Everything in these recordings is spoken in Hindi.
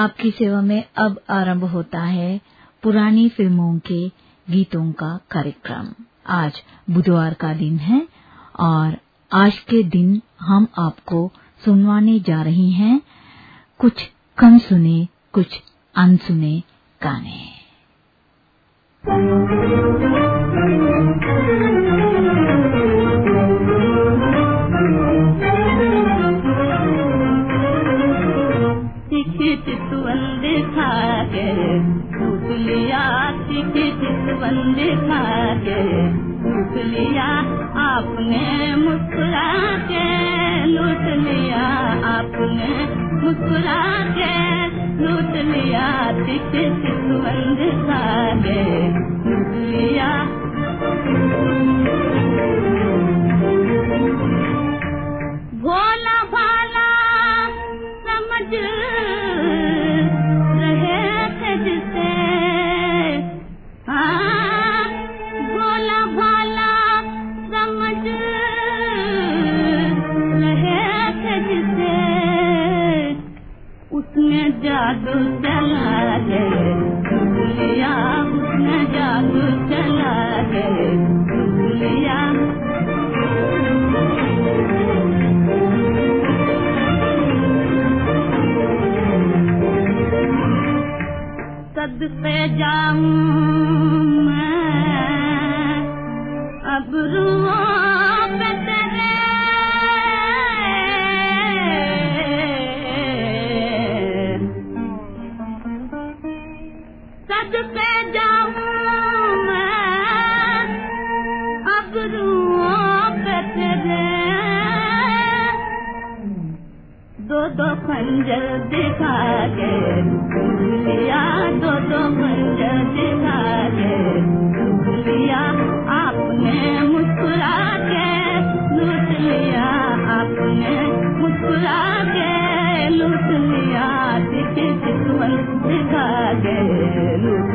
आपकी सेवा में अब आरंभ होता है पुरानी फ़िल्मों के गीतों का कार्यक्रम। आज बुधवार का दिन है और आज के दिन हम आपको सुनवाने जा रहे हैं कुछ कम सुने, कुछ अनसुने गाने। चितवंद खा के लूट लिया चितवंद खा के आपने मुस्कुरा के लूट लिया, आपने मुस्कुरा के लूट लिया चितवंद खा के जादू जादू मैं अब रुआ खंजर दिखा के लिया दो दो खंजर दिखा के लिया आपने मुस्कुरा के लूट लिया आपने मुस्कुरा के लूट लिया दिखे दिखा के लूट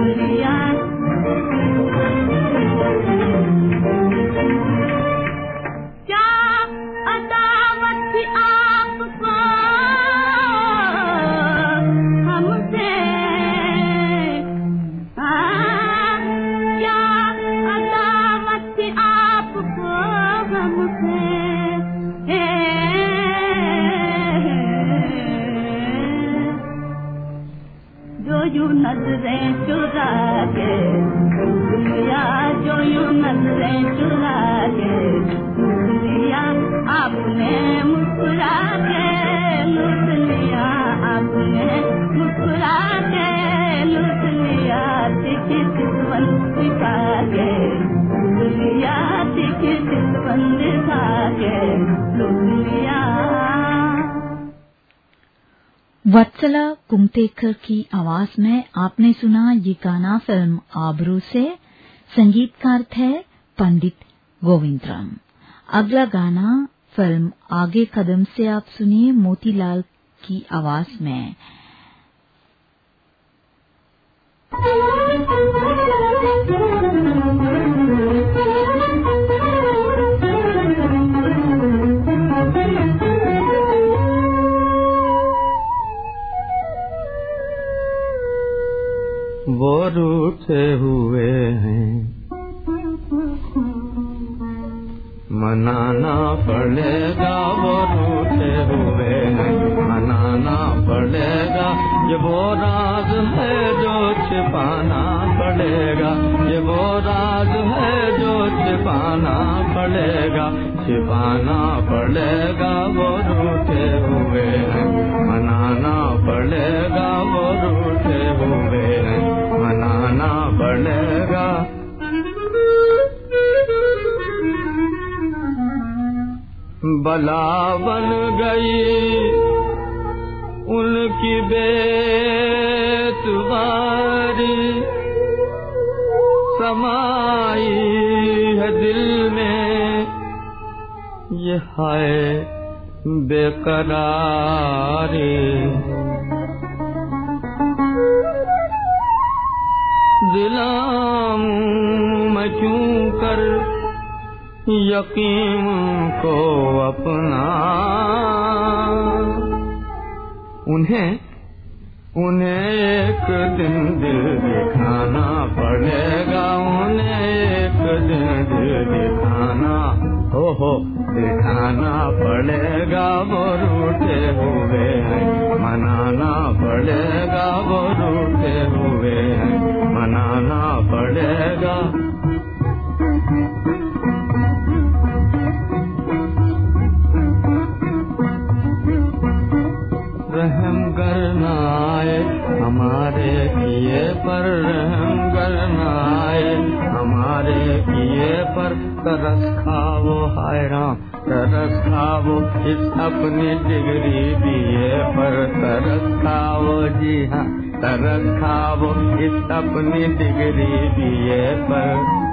वत्सला कुमतेकर की आवाज़ में आपने सुना ये गाना फ़िल्म आबरू से। संगीतकार थे पंडित गोविंद राम अगला गाना फ़िल्म आगे कदम से आप सुनिए मोतीलाल की आवाज़ में। वो रूठे हुए हैं। मनाना पड़ेगा वो रूठे हुए हैं। मनाना पड़ेगा ये वो राज है जो छिपाना पड़ेगा। ये वो राज है जो छिपाना पड़ेगा छिपाना पड़ेगा वो रूठे हुए हैं। मनाना पड़ेगा वो रूठे हुए हैं। बला बन गई उनकी बेतुबारी समाई है दिल में ये है बेकरारी। दिलाम मैं क्यों कर यकीन को अपना। उन्हें उन्हें एक दिन दिल दिखाना पड़ेगा, उन्हें एक दिन दिल दिखाना, हो हो, दिखाना पड़ेगा, वो रूठे हुए तरस खाओ हाय राम तरस खाओ इस अपनी डिग्री दिए पर तरस खाओ जी हाँ तरस खाओ इस अपनी डिग्री दिए पर।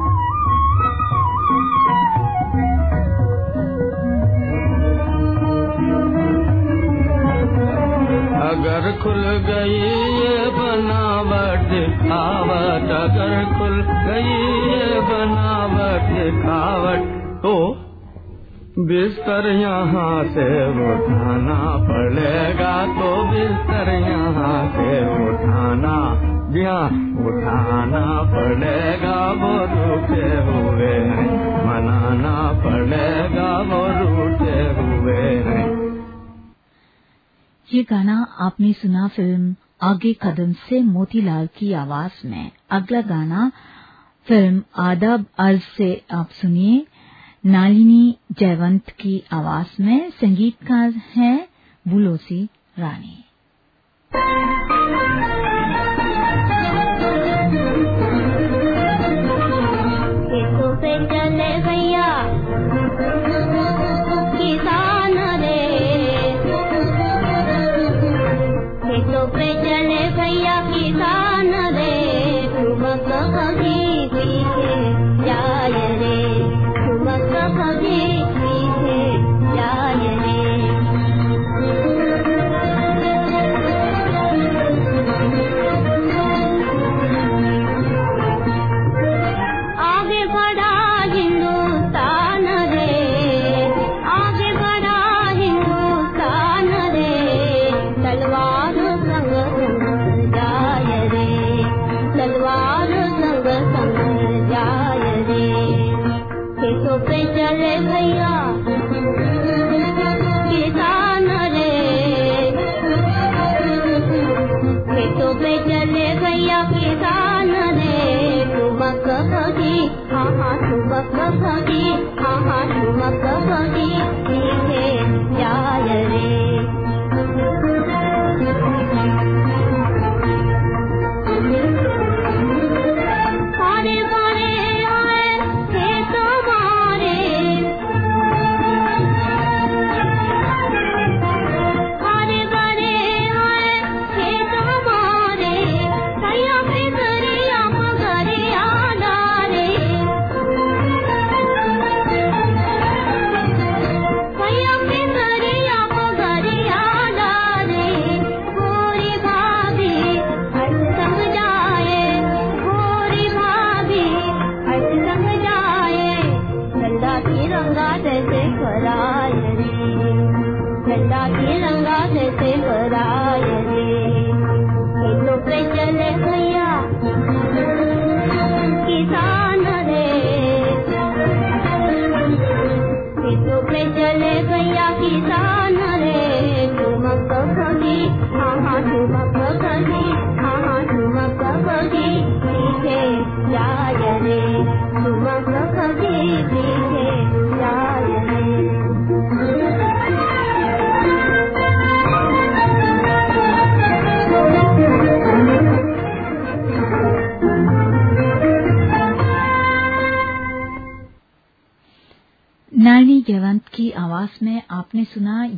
अगर खुल गई ये बनावट खावट अगर खुल गई ये बनावट खावट तो बिस्तर यहाँ से उठाना पड़ेगा तो बिस्तर यहाँ से उठाना, यहाँ उठाना पड़ेगा, वो रूठे हुए हैं, मनाना पड़ेगा, वो रूठे हुए हैं। ये गाना आपने सुना फ़िल्म आगे कदम से मोतीलाल की आवाज़ में। अगला गाना फ़िल्म आदाब अर्ज़ से आप सुनिए। नालिनी जयवंत की आवाज़ में संगीतकार हैं बुलोसी रानी। 一。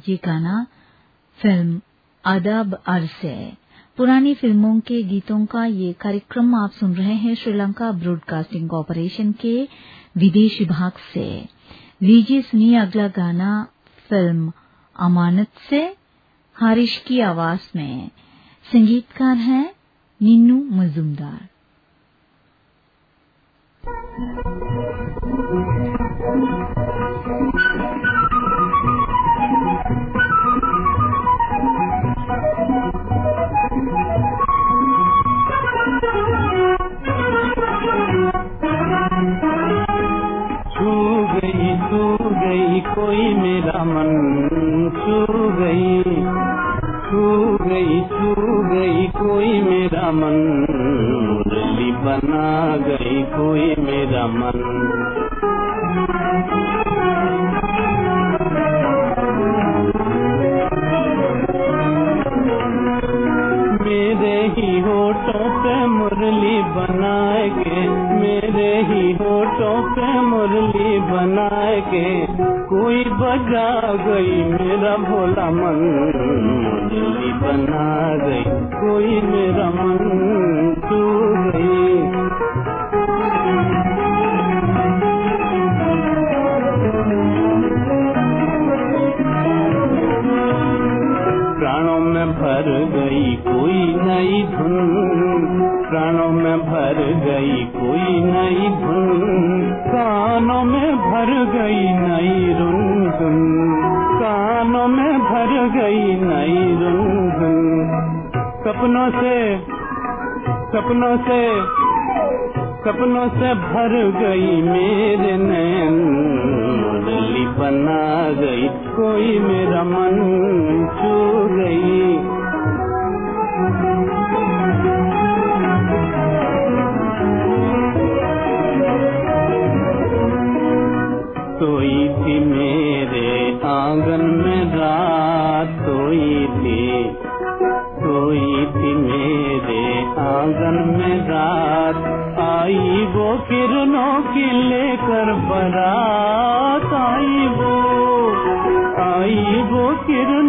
ये गाना फ़िल्म अदब अरसे पुरानी फ़िल्मों के गीतों का ये कार्यक्रम आप सुन रहे हैं श्रीलंका ब्रॉडकास्टिंग कॉरपोरेशन के विदेश विभाग से। लीजिए सुनिए अगला गाना, फ़िल्म अमानत से, हारिश की आवाज़ में। संगीतकार हैं निन्नू मजूमदार। छू गई मेरा भोला मन बना में भर गई कोई नई धुन। प्राणों में भर गई कोई नई धुन। कानों में भर गई नई रुन धुन कानों में भर गई नई रुन धुन सपनों से सपनों से सपनों से भर गई मेरे नैन। मुरली बना गई कोई मेरा मन छू गई। सोई थी मेरे आँगन में रात, सोई थी। सोई थी मेरे आँगन में रात। आई वो किरणों की लेकर बरात, आई वो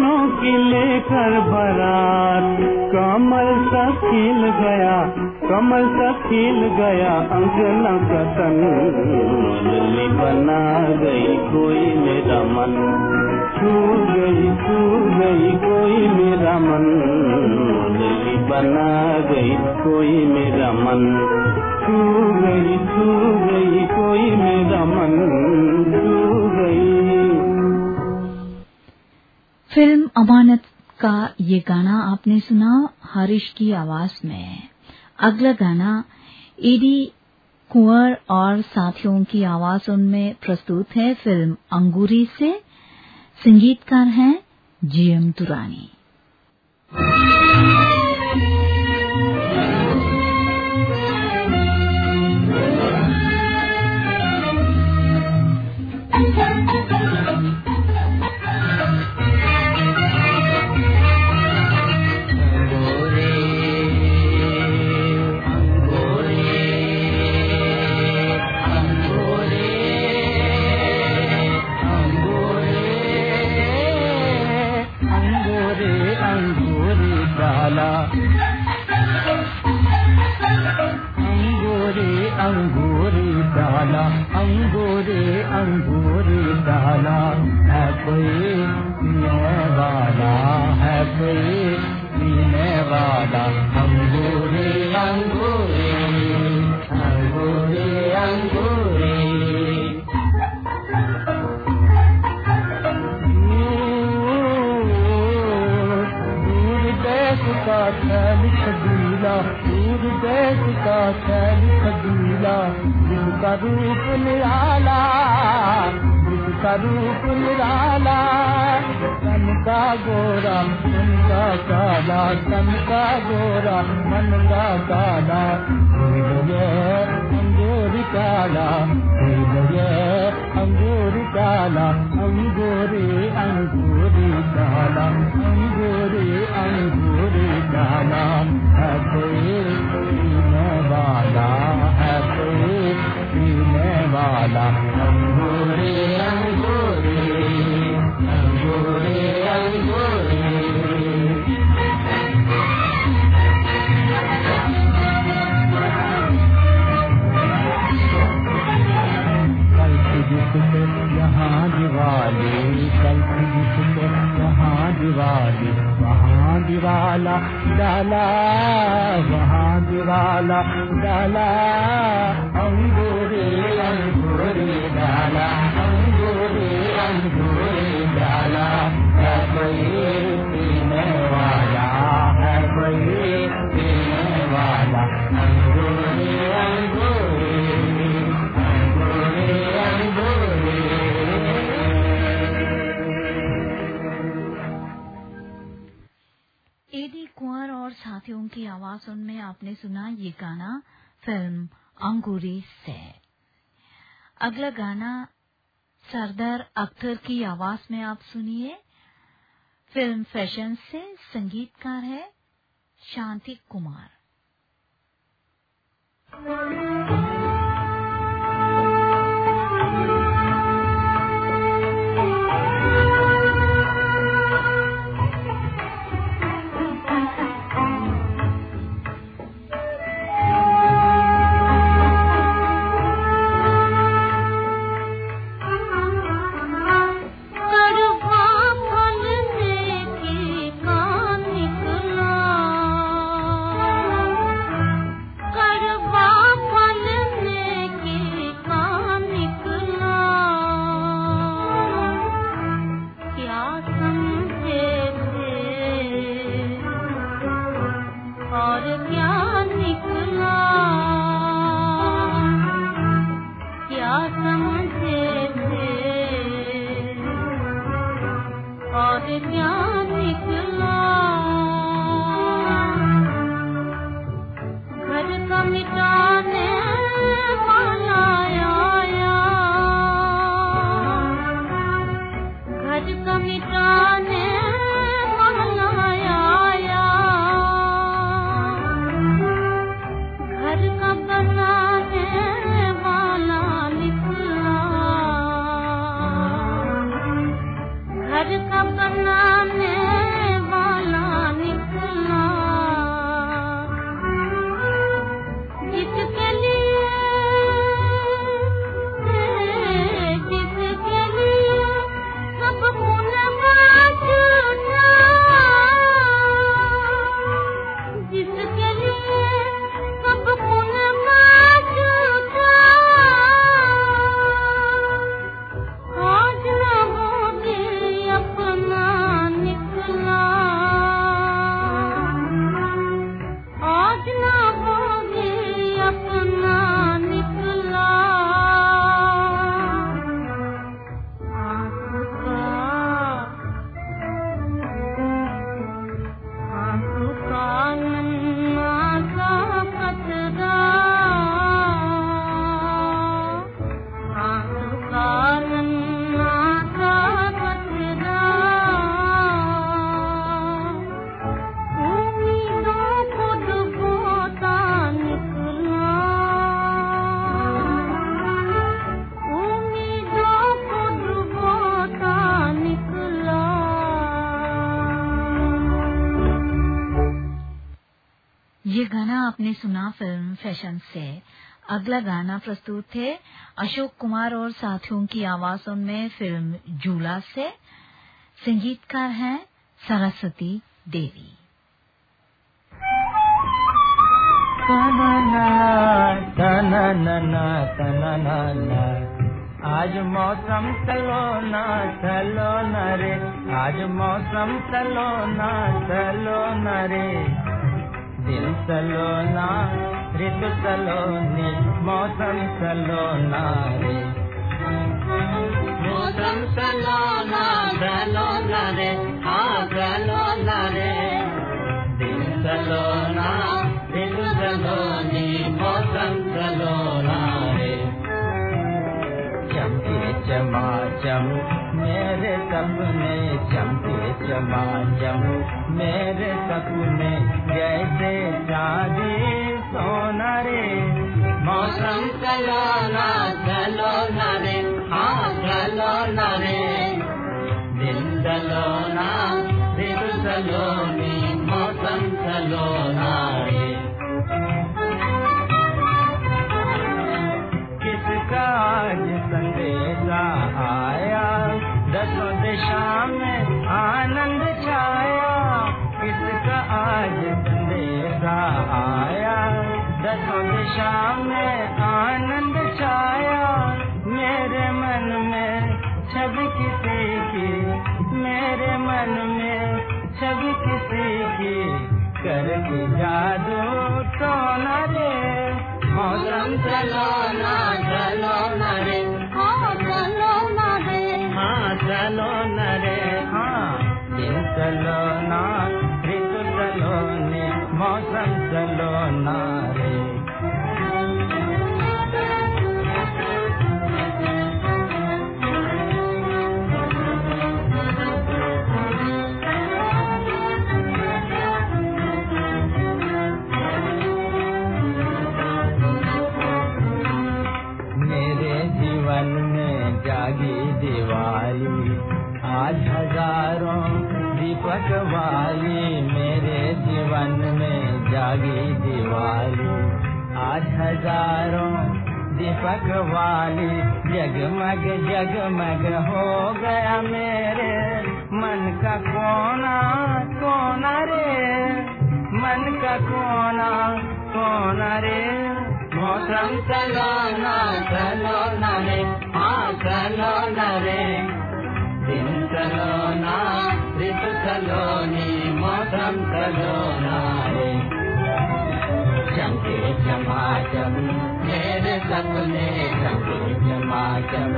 किरणों की लेकर बारात। कमल सा खिल गया, कमल सा खिल गया अंगना का तन मुरली बना गई कोई मेरा मन। छू गई छू गई कोई मेरा मन। मुरली बना गई कोई मेरा मन। छू गई छू गई कोई मेरा मन। छू गई फ़िल्म अमानत का ये गाना आपने सुना हरीश की आवाज़ में। अगला गाना एडी कुंवर और साथियों की आवाज़ उनमें प्रस्तुत है। फ़िल्म अंगूरी से। संगीतकार हैं जीएम तुरानी। अंगूरे रूप निराला, तन का गोरा, मन का काला, तन का गोरा, मन का काला। अंगूर काला अंगूर काला, अंगूरी अंगूरी काला, अंगूरी अंगूरी काला। पीने वाला है पीने वाला अंगूरी अंगूरी महादिवाले कल्पी सुंदर महादिवाले महादिवाला डाला महादिवाला डाला अंगूरे अंगूरे डाला अंगूरे अंगूरे। साथियों सुन में आपने सुना ये गाना, फ़िल्म अंगूरी से। अगला गाना सरदार अख्तर की आवाज़ में आप सुनिए। फ़िल्म फ़ैशन से संगीतकार है शांति कुमार। आपने सुना फ़िल्म फ़ैशन से। अगला गाना प्रस्तुत थे अशोक कुमार और साथियों की आवाजों में फ़िल्म जूला से। संगीतकार हैं सरस्वती देवी। आज मौसम चलो ना, चलो न रे। आज मौसम चलो ना, चलो न रे। दिल चलो ना ऋतु चलो नी मौसम चलो ना रे। मौसम चलो ना चलो रे हाँ चलो न रे। दिल चलो ना ऋतु चलो नी मौसम चलो ना रे। चमके चमाचम मेरे सपने चमके चमाचम। मेरे सपने जैसे चांदी सोना रे। मौसम चलो ना चलो ना रे। हाँ चलो ना रे। दिल चलो ना दिल चलो नी। मौसम चलो ना रे। किसका आज संदेशा आया? दसों दिशा में आनंद छाया। आज संदेशा आया दसों दिशा में आनंद छाया। मेरे मन में सब किसी की, मेरे मन में सब किसी की। कर गुजार दीपक वाली मेरे जीवन में जागी दिवाली। आज हज़ारों दीपक वाली जगमग जगमग हो गया मेरे। मन का कोना कोना रे। मन का कोना कोना रे। मौसम चलो ना, चलो रे। हाँ चलो रे। दिन चलो ना ऋतु चलो नी मौसम चलो ना चमके चमाचम मेरे सपने चमके चमाचम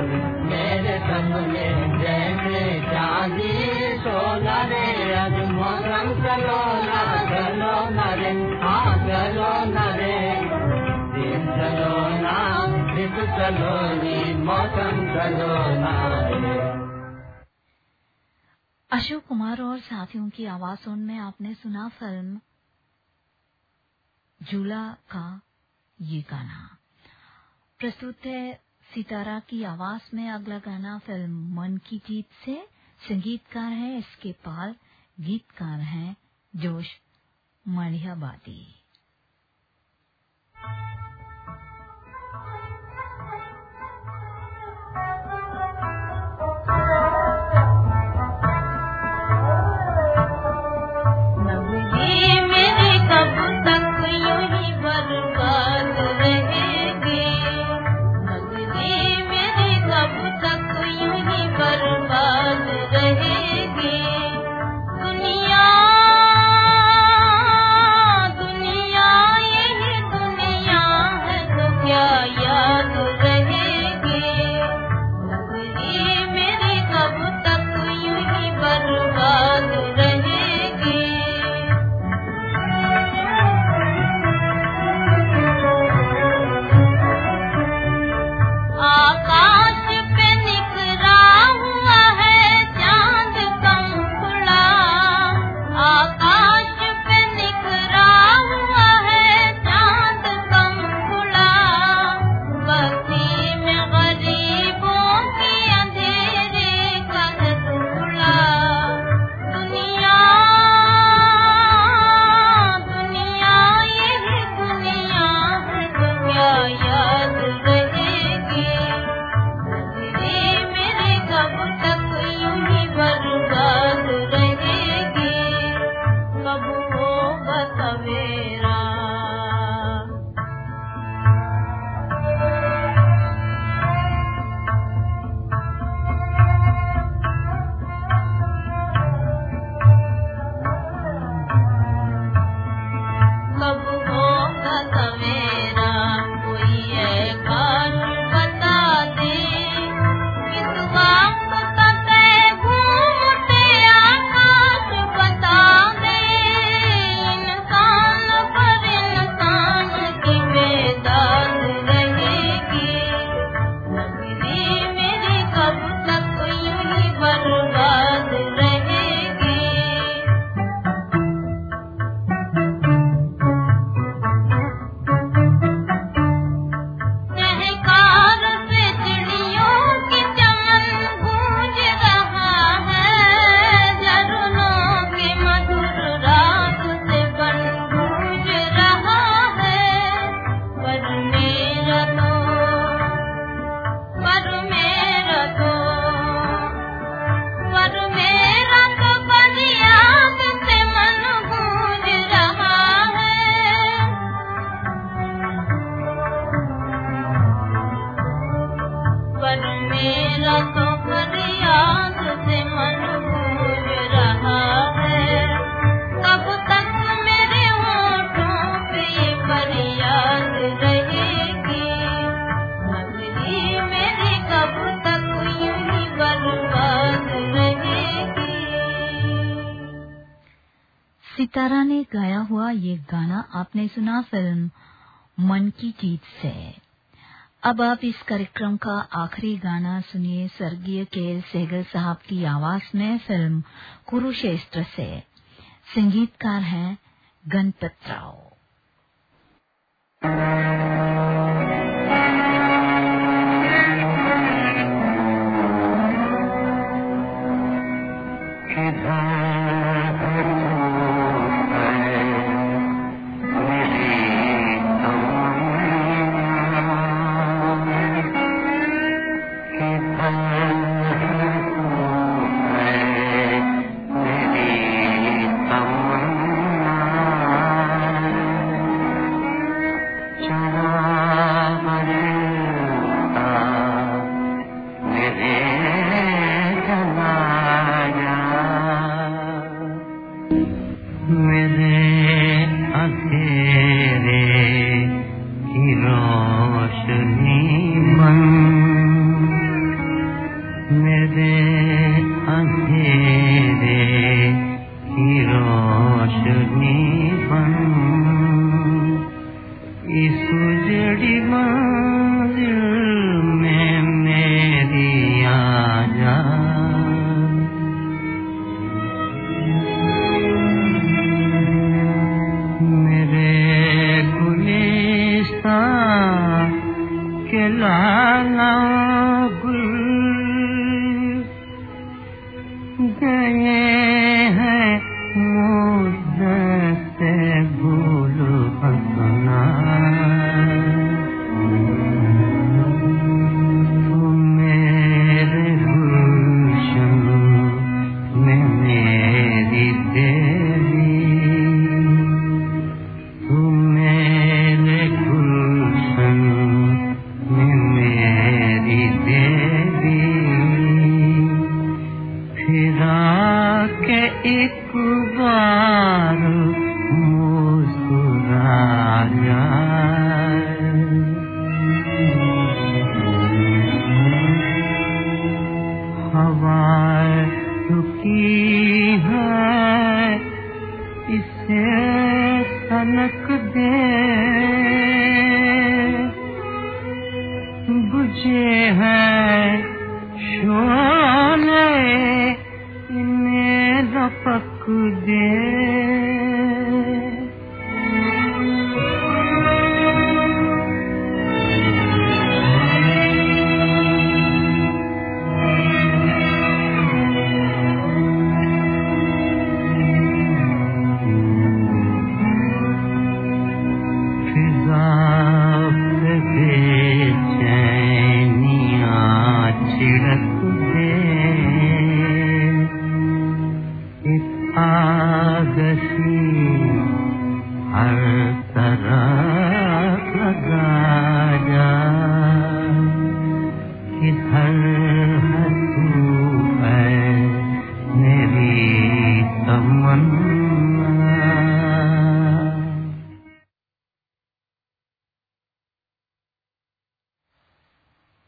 मेरे सपने जैसे चांदी सोना रे, आज मौसम चलो ना चलो ना रे हाँ चलो ना रे। दिन चलो ना ऋतु चलो नी मौसम चलो रे। अशोक कुमार और साथियों की आवाजों में आपने सुना फ़िल्म झूला का ये गाना। प्रस्तुत है सितारा की आवाज़ में अगला गाना फ़िल्म मन की जीत से। संगीतकार है, इसके पाल गीतकार हैं जोश मणियाबादी ये मन की जीत से। अब आप इस कार्यक्रम का आखिरी गाना सुनिए स्वर्गीय के सहगल साहब की आवाज़ में फ़िल्म कुरुक्षेत्र से। संगीतकार हैं गणपत राव। Yeah.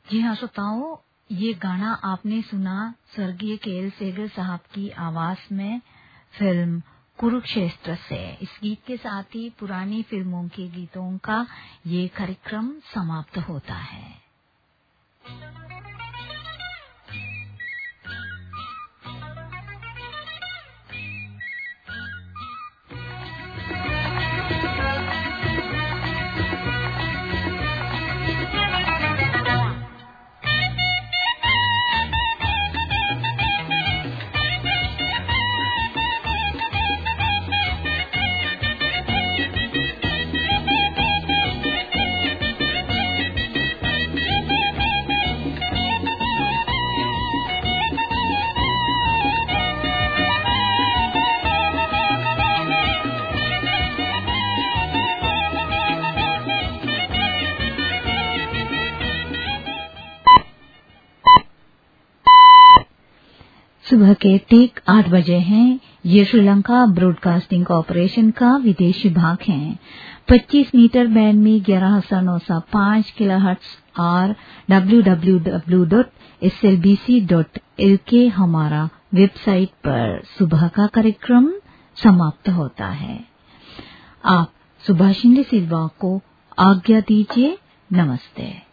जी हाँ श्रोताओं, ये गाना आपने सुना स्वर्गीय केएल सेगर साहब की आवाज़ में फ़िल्म कुरुक्षेत्र से। इस गीत के साथ ही पुरानी फ़िल्मों के गीतों का ये कार्यक्रम समाप्त होता है। सुबह के ठीक आठ बजे हैं। ये श्रीलंका ब्रॉडकास्टिंग कॉरपोरेशन का विदेश विभाग है। 25 मीटर बैंड में ग्यारह हज़ार नौ सौ पाँच किलो हर्ट्स और W dot S L B C dot K हमारा वेबसाइट पर सुबह का कार्यक्रम समाप्त होता है। आप सुभाषिंद सिल्वा को आज्ञा दीजिए। नमस्ते।